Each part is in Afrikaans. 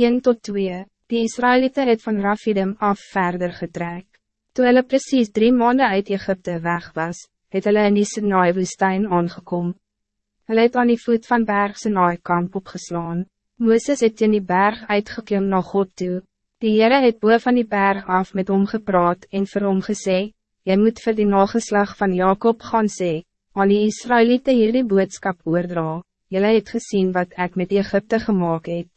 1 tot 2, die Israëlieten het van Rafidim af verder getrek. Toen hulle precies drie maanden uit Egypte weg was, het hulle in die Sinai woestijn aangekom. Hulle het aan die voet van berg Sinai kamp opgeslaan. Mooses het in die berg uitgeklim na God toe. Die Heere het boe van die berg af met hom gepraat en vir hom gesê, Jy moet vir die nageslag van Jacob gaan sê, aan die Israëlieten hierdie boodskap oordra, Julle het gezien wat ik met Egypte gemaakt het.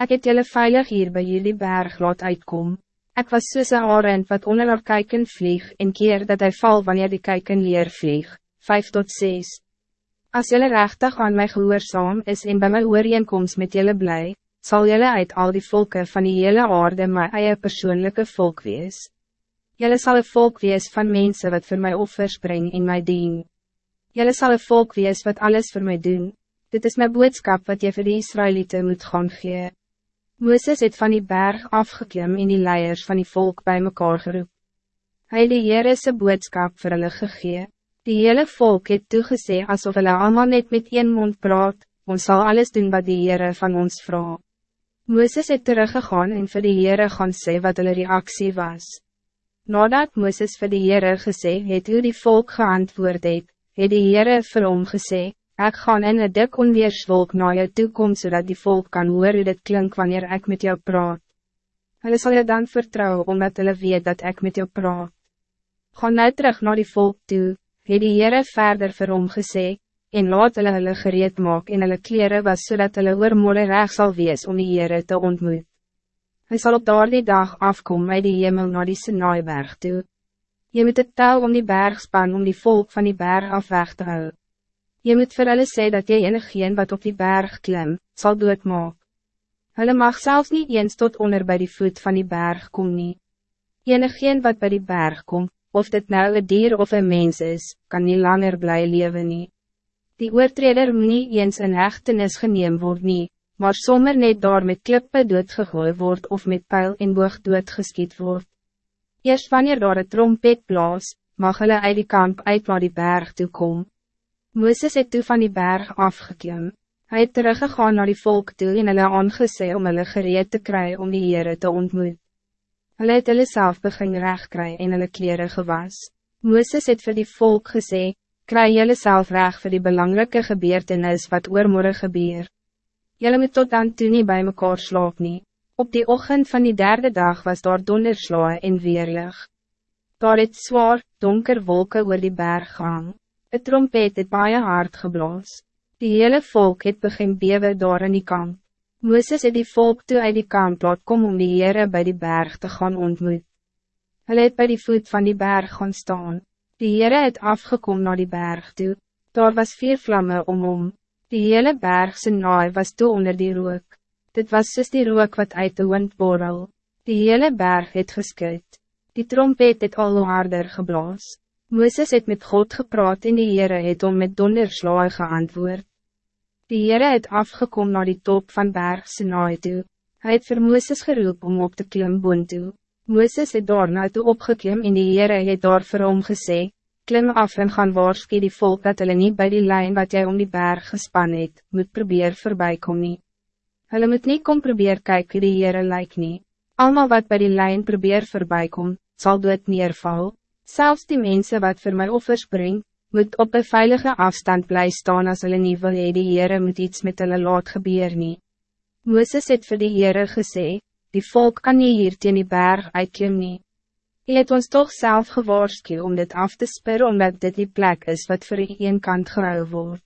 Ik het jullie veilig hier bij jullie berg laat uitkom. Ik was soos een arend wat onder haar kijken vlieg en keer dat hij val wanneer die kijken leer vlieg. 5 tot 6 Als jullie rechtig aan mij gehoorzaam is en bij mijn ooreenkomst met jullie blij, zal jullie uit al die volken van die hele aarde my eie persoonlijke volk wees. Jullie zal een volk wees van mensen wat voor mij offers brengen in mij dien. Jullie zal een volk wees wat alles voor mij doen. Dit is mijn boodschap wat je voor de Israëlieten moet gaan geven. Mooses het van die berg afgeklim en die leiers van die volk bij mekaar geroep. Hy die Heere sy boodskap vir hulle gegee. Die hele volk het toegesê asof hulle allemaal net met een mond praat, ons zal alles doen wat die Heere van ons vraag. Mooses het teruggegaan en vir die Heere gaan sê wat hulle reactie was. Nadat Mooses vir die Heere gesê het hoe die volk geantwoord het, het die Heere vir hom gesê, Ik ga in een dik onweerswolk naar jou toekom, zodat die volk kan horen hoe dit klink wanneer ik met jou praat. Hulle zal je dan vertrouwen, omdat hulle weet dat ik met jou praat. Ga nou terug naar die volk toe, het die Heere verder vir hom gesê, en laat hulle hulle gereed maak en hulle kleren was, zodat hulle oormolle reg sal wees om die Heere te ontmoet. Hij zal op daardie dag afkomen uit die hemel naar die Sinaiberg toe. Je moet het touw om die berg span om die volk van die berg af weg te houden. Je moet vir hulle sê dat jy enigeen wat op die berg klim, sal doodmaak. Hulle mag zelfs niet eens tot onder bij die voet van die berg kom nie. Enigeen wat bij die berg kom, of dit nou een dier of een mens is, kan niet langer blij leven nie. Die oortreder moet nie eens in hechtenis geneem word nie, maar sommer net daar met klippe doodgegooi word of met pijl en boog doodgeskiet word. Eerst wanneer daar een trompet blaas, mag hulle uit die kamp uit waar die berg toe kom. Mooses het toe van die berg afgeklim. Hij het teruggegaan naar die volk toe en hulle aangesê om hulle gereed te kry om die Heere te ontmoet. Hulle het hulle self begin recht kry en hulle kleren gewas. Mooses het vir die volk gesê, kry julle self recht vir die belangrijke gebeurtenis wat oormorgen gebeur. Julle moet tot dan toe nie by mekaar slaap nie. Op die ochtend van die derde dag was daar donderslae en weerlig. Daar het zwaar, donker wolken oor die berg gang. Het trompet het baie hard geblaas. Die hele volk het begin bewe daar in die kamp. Mooses het die volk toe uit die kamp laat kom om die Heere bij die berg te gaan ontmoet. Hulle het by die voet van die berg gaan staan. Die Heere het afgekom naar die berg toe. Daar was vier vlammen om hom. Die hele berg zijn naai was toe onder die rook. Dit was soos die rook wat uit de wind borrel. Die hele berg het geskuit. Die trompet het al harder geblaas. Mooses het met God gepraat en die Heere het om met donderslaai geantwoord. Die Heere het afgekom naar die top van berg Sinai toe. Hij het vir Mooses geroep om op te klim boon toe. Mooses het daarna toe opgeklim en die Heere het daar vir hom gesê, Klim af en gaan waarskie die volk dat hulle niet bij die lijn wat jij om die berg gespan het, moet probeer voorbij kom nie. Hulle moet niet kom probeer kyk wie die Heere lyk nie. Almal wat bij die lijn probeer voorbij kom, zal dood neerval. Zelfs die mensen wat voor mij offers brengen, moet op een veilige afstand blijven staan als hulle nie wil hee, die Heere moet iets met hulle laat gebeur nie. Mooses het vir die Heere gesê, die volk kan nie hier teen die berg uitklim nie. Hy het ons toch zelf gewaarsku om dit af te speren omdat dit die plek is wat voor een kant gehou word.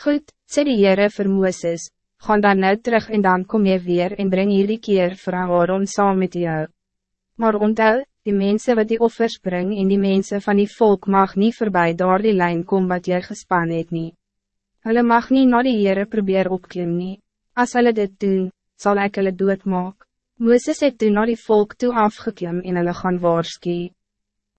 Goed, sê die Heere vir Mooses, gaan dan nou terug en dan kom je weer en breng hierdie keer vir Aaron saam met jou. Maar onthou, die mensen wat die offers bring en die mensen van die volk mag niet voorbij door die lijn komen wat jy gespan het nie. Hulle mag niet naar die Heere probeer opklim nie. As hulle dit doen, zal ik hulle doodmaak. Mooses het toen naar die volk toe afgeklim en hulle gaan waarskie.